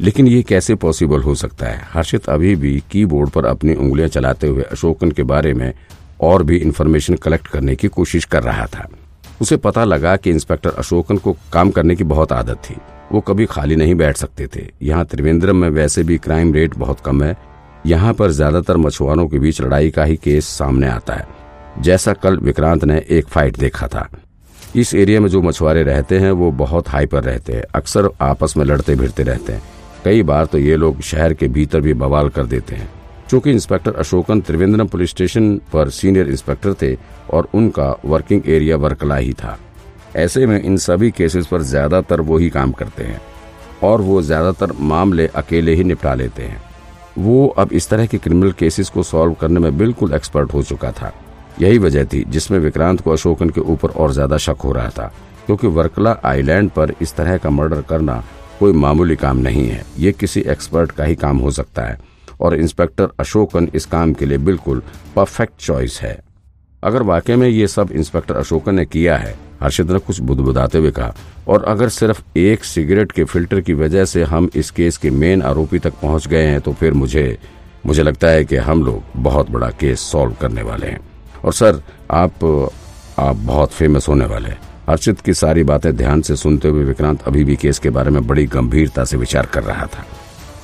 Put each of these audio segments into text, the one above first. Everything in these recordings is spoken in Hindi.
लेकिन ये कैसे पॉसिबल हो सकता है? हर्षित अभी भी कीबोर्ड पर अपनी उंगलियाँ चलाते हुए अशोकन के बारे में और भी इंफॉर्मेशन कलेक्ट करने की कोशिश कर रहा था। उसे पता लगा कि इंस्पेक्टर अशोकन को काम करने की बहुत आदत थी। वो कभी खाली नहीं बैठ सकते थे। यहाँ त्रिवेंद्रम में वैसे भी क्राइम रेट बहुत कम है। यहाँ पर ज़्यादातर मछुआरों के बीच लड़ाई का ही केस सामने आता है। जैसा कल विक्रांत ने एक फाइट देखा था। इस एरिया में जो मछुआरे रहते हैं, वो बहुत हाई पर रहते हैं। अक्सर आपस में लड़ते भिड़ते रहते हैं। कई बार तो ये लोग शहर के भीतर भी बवाल कर देते हैं। चूँकि inspector Ashokan Trivandrum police station पर सीनियर इंस्पेक्टर थे और उनका वर्किंग एरिया वर्कला ही था। ऐसे में इन सभी केसेस पर ज़्यादातर वो ही काम करते हैं और वो ज़्यादातर मामले अकेले ही निपटा लेते हैं। वो अब इस तरह के क्रिमिनल केसेस को सॉल्व करने में बिल्कुल एक्सपर्ट हो चुका था। यही वजह थी जिसमें विक्रांत को अशोकन के ऊपर और ज़्यादा शक हो रहा था, क्योंकि वर्कला आइलैंड पर इस तरह का मर्डर करना कोई मामूली काम नहीं है। ये किसी एक्सपर्ट का ही काम हो सकता है। और इंस्पेक्टर अशोकन इस काम के लिए बिल्कुल परफेक्ट चॉइस है। अगर वाकई में ये सब इंस्पेक्टर अशोकन ने किया है हर्षद ने कुछ बुदबुदाते हुए कहा, और अगर सिर्फ़ एक सिगरेट के फ़िल्टर की वजह से हम इस केस के मेन आरोपी तक पहुँच गए हैं तो फिर मुझे मुझे लगता है कि हम लोग बहुत बड़ा केस सॉल्व करने वाले हैं। और सर, आप आप बहुत फ़ेमस होने वाले हैं। हर्षित की सारी बातें ध्यान से सुनते हुए विक्रांत अभी भी केस के बारे में बड़ी गंभीरता से विचार कर रहा था।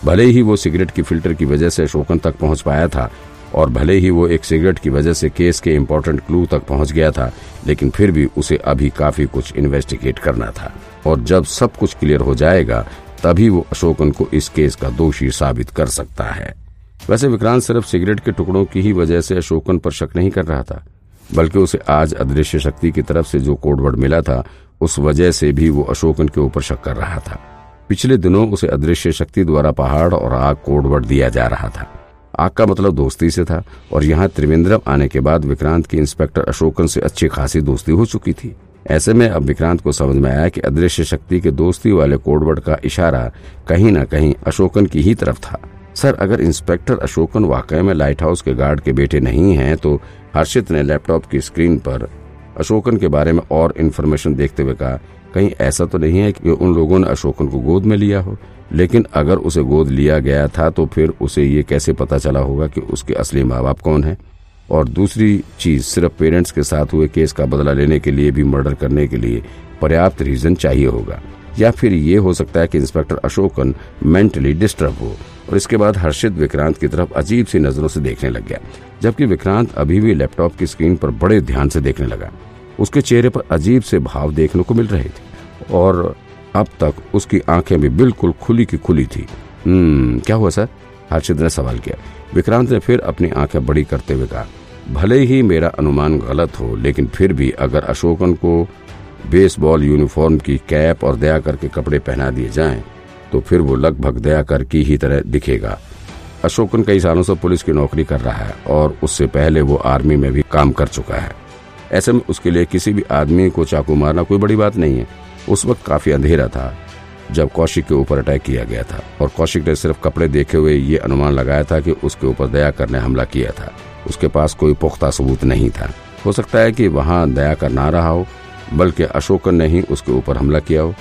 भले ही वो सिगरेट की फ़िल्टर की वजह से शोकन तक पहुँच पाया था, और भले ही वो एक सिगरेट की वजह से केस के इम्पोर्टेंट क्लू तक पहुँच गया था, लेकिन फिर भी उसे अभी काफ़ी कुछ इन्वेस्टिगेट करना था। और जब सब कुछ क्लियर हो जाएगा, तभी वो अशोकन को इस केस का दोषी साबित कर सकता है। वैसे विक्रांत सिर्फ़ सिगरेट के टुकड़ों की ही वजह से अशोकन पर शक नहीं कर रहा था। बल्कि उसे आज अदृश्य शक्ति की तरफ़ से जो कोडवर्ड मिला था, उस वजह से भी वो अशोकन के ऊपर शक कर रहा था। पिछले दिनों उसे अदृश्य शक्ति द्वारा पहाड़ और आग कोडवर्ड दिया जा रहा था। आग का मतलब दोस्ती से था, और यहाँ त्रिवेंद्रम आने के बाद विक्रांत की इंस्पेक्टर अशोकन से अच्छी खासी दोस्ती हो चुकी थी। ऐसे में अब विक्रांत को समझ में आया कि अदृश्य शक्ति के दोस्ती वाले कोडवर्ड का इशारा कहीं न कहीं अशोकन की ही तरफ़ था। सर, अगर इंस्पेक्टर अशोकन वाकई में लाइट हाउस के गार्ड के बेटे नहीं हैं तो हर्षित ने लैपटॉप की स्क्रीन पर अशोकन के बारे में और इन्फॉर्मेशन देखते हुए कहा, कहीं ऐसा तो नहीं है कि उन लोगों ने अशोकन को गोद में लिया हो? लेकिन अगर उसे गोद लिया गया था तो फिर उसे ये कैसे पता चला होगा कि उसके असली माँ बाप कौन है? और दूसरी चीज़, सिर्फ़ पेरेंट्स के साथ हुए केस का बदला लेने के लिए भी मर्डर करने के लिए पर्याप्त रीजन चाहिए होगा। या फिर ये हो सकता है कि इंस्पेक्टर अशोकन मेंटली डिस्टर्ब हो। और इसके बाद हर्षित विक्रांत की तरफ़ अजीब सी नज़रों से देखने लग गया, जबकि विक्रांत अभी भी लैपटॉप की स्क्रीन पर बड़े ध्यान से देखने लगा। उसके चेहरे पर अजीब से भाव देखने को मिल रहे थे, और अब तक उसकी आँखें भी बिल्कुल खुली की खुली थी। हम्म क्या हुआ सर? हर्षित ने सवाल किया। विक्रांत ने फिर अपनी आँखें बड़ी करते हुए कहा, भले ही मेरा अनुमान गलत हो, लेकिन फिर भी अगर अशोकन को बेसबॉल यूनिफॉर्म की कैप और दया करके कपड़े पहना दिए जाएँ तो फिर वो लगभग दया कर की ही तरह दिखेगा। अशोकन कई सालों से पुलिस की नौकरी कर रहा है और उससे पहले वो आर्मी में भी काम कर चुका है। ऐसे में उसके लिए किसी भी आदमी को चाकू मारना कोई बड़ी बात नहीं है। उस वक्त काफ़ी अंधेरा था, जब कौशिक के ऊपर अटैक किया गया था और कौशिक ने सिर्फ़ कपड़े देखे हुए ये अनुमान लगाया था कि उसके ऊपर दया कर ने हमला किया था। उसके पास कोई पुख्ता सबूत नहीं था। हो सकता है कि वहाँ दया कर ना रहा हो, बल्कि अशोकन ने ही उसके ऊपर हमला किया हो।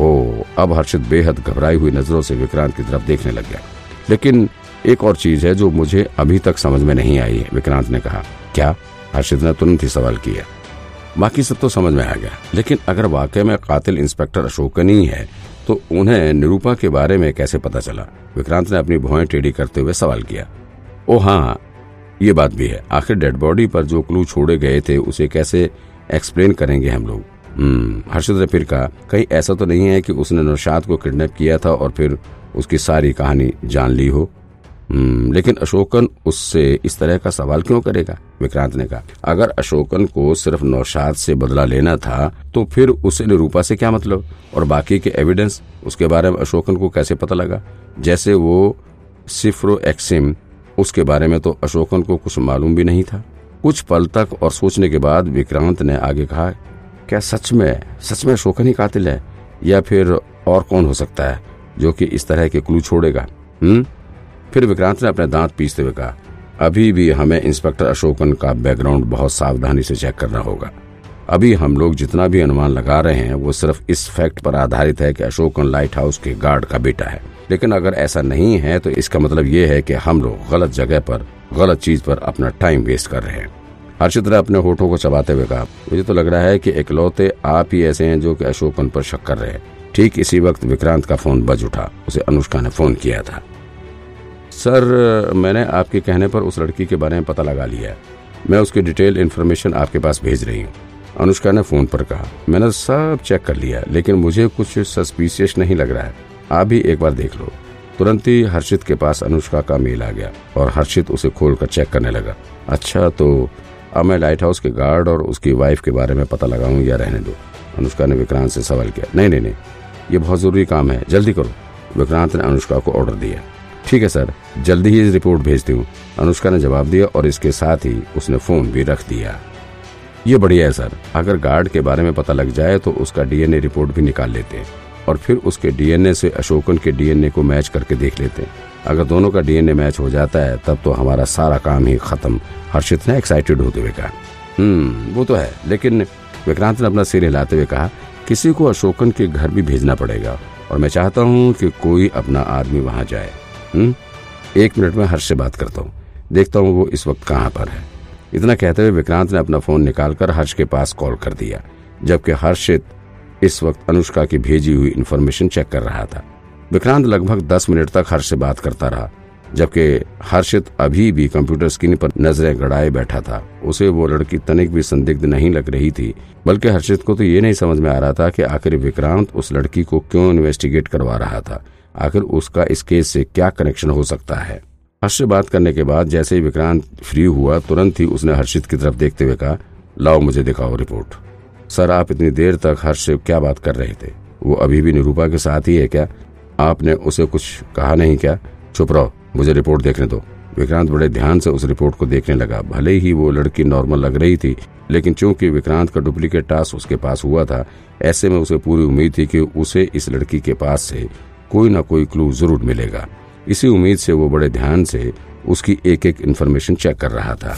ओ अब हर्षित बेहद घबराई हुई नज़रों से विक्रांत की तरफ़ देखने लग गया। लेकिन एक और चीज़ है जो मुझे अभी तक समझ में नहीं आई है, विक्रांत ने कहा। क्या? हर्षित ने तुरंत ही सवाल किया। बाकी सब तो समझ में आ गया। लेकिन अगर वाकई में कातिल इंस्पेक्टर अशोकनी है तो उन्हें निरूपा के बारे में कैसे पता चला? विक्रांत ने अपनी भुआएँ टेढ़ी करते हुए सवाल किया। ओ हाँ ये बात भी है। आखिर डेड बॉडी पर जो क्लू छोड़े गए थे, उसे कैसे एक्सप्लेन करेंगे हम लोग? हर्षद ने फिर कहा कहीं ऐसा तो नहीं है कि उसने नौशाद को किडनैप किया था और फिर उसकी सारी कहानी जान ली हो? हम्म लेकिन अशोकन उससे इस तरह का सवाल क्यों करेगा? विक्रांत ने कहा, अगर अशोकन को सिर्फ़ नौशाद से बदला लेना था तो फिर उसे निरूपा से क्या मतलब? और बाकी के एविडेंस उसके बारे में अशोकन को कैसे पता लगा? जैसे वो सिफ्रो एक्सिम उसके बारे में तो अशोकन को कुछ मालूम भी नहीं था। कुछ पल तक और सोचने के बाद विक्रांत ने आगे कहा क्या सच में सच में अशोकन ही कातिल है? या फिर और कौन हो सकता है, जो कि इस तरह के क्लू छोड़ेगा? हम्म? फिर विक्रांत ने अपने दांत पीसते हुए कहा, अभी भी हमें इंस्पेक्टर अशोकन का बैकग्राउंड बहुत सावधानी से चेक करना होगा। अभी हम लोग जितना भी अनुमान लगा रहे हैं, वो सिर्फ़ इस फैक्ट पर आधारित है कि अशोकन लाइट हाउस के गार्ड का बेटा है। लेकिन अगर ऐसा नहीं है तो इसका मतलब ये है कि हम लोग गलत जगह पर, गलत चीज़ पर अपना टाइम वेस्ट कर रहे हैं। हर्षित ने अपने होठों को चबाते हुए कहा, मुझे तो लग रहा है कि इकलौते आप ही ऐसे हैं जो कि अशोकन पर शक कर रहे हैं। ठीक इसी वक्त विक्रांत का फ़ोन बज उठा, उसे अनुष्का ने फ़ोन किया था। सर, मैंने आपके कहने पर उस लड़की के बारे में पता लगा लिया मैं उसकी डिटेल इन्फॉर्मेशन आपके पास भेज रही हूँ। अनुष्का ने फ़ोन पर कहा, मैंने सब चेक कर लिया लेकिन मुझे कुछ सस्पिशियस नहीं लग रहा है। आप भी एक बार देख लो। तुरंत ही हर्षित के पास अनुष्का का मेल आ गया और हर्षित उसे खोलकर चेक करने लगा। अच्छा तो अब मैं लाइट हाउस के गार्ड और उसकी वाइफ के बारे में पता लगाऊँ या रहने दो? अनुष्का ने विक्रांत से सवाल किया। नहीं नहीं नहीं। ये बहुत ज़रूरी काम है। जल्दी करो। विक्रांत ने अनुष्का को ऑर्डर दिया। ठीक है सर जल्दी ही रिपोर्ट भेजती हूँ अनुष्का ने जवाब दिया और इसके साथ ही उसने फ़ोन भी रख दिया। ये बढ़िया है सर अगर गार्ड के बारे में पता लग जाए तो उसका डीएनए रिपोर्ट भी निकाल लेते। हैं और फिर उसके डीएनए से अशोकन के डीएनए को मैच करके देख लेते हैं। अगर दोनों का डीएनए मैच हो जाता है, तब तो हमारा सारा काम ही खत्म। हर्षित ने एक्साइटेड होते हुए कहा हम्म वो तो है, लेकिन विक्रांत ने अपना सिर हिलाते हुए कहा, किसी को अशोकन के घर भी भेजना पड़ेगा, और मैं चाहता हूँ कि कोई अपना आदमी वहाँ जाए। हम्म एक मिनट में हर्ष से बात करता हूँ। देखता हूँ वो इस वक्त कहाँ पर है। इतना कहते हुए विक्रांत ने अपना फ़ोन निकालकर हर्ष के पास कॉल कर दिया, जबकि हर्षित इस वक्त अनुष्का की भेजी हुई इन्फॉर्मेशन चेक कर रहा था। विक्रांत लगभग दस मिनट तक हर्ष से बात करता रहा, जबकि हर्षित अभी भी कंप्यूटर स्क्रीन पर नज़रें गड़ाए बैठा था। उसे वो लड़की तनिक भी संदिग्ध नहीं लग रही थी, बल्कि हर्षित को तो ये नहीं समझ में आ रहा था कि आखिर विक्रांत उस लड़की को क्यों इन्वेस्टिगेट करवा रहा था। आखिर उसका इस केस से क्या कनेक्शन हो सकता है? हर्ष से बात करने के बाद जैसे ही विक्रांत फ्री हुआ, तुरंत ही उसने हर्षित की तरफ़ देखते हुए कहा, लाओ मुझे दिखाओ रिपोर्ट सर, आप इतनी देर तक हर्ष से क्या बात कर रहे थे? वो अभी भी निरूपा के साथ ही है क्या? आपने उसे कुछ कहा नहीं क्या? चुप रहो, मुझे रिपोर्ट देखने दो। विक्रांत बड़े ध्यान से उस रिपोर्ट को देखने लगा। भले ही वो लड़की नॉर्मल लग रही थी, लेकिन चूँकि विक्रांत का डुप्लीकेट टास्क उसके पास हुआ था, ऐसे में उसे पूरी उम्मीद थी कि उसे इस लड़की के पास से कोई ना कोई क्लू ज़रूर मिलेगा। इसी उम्मीद से वो बड़े ध्यान से उसकी एक एक इन्फॉर्मेशन चेक कर रहा था।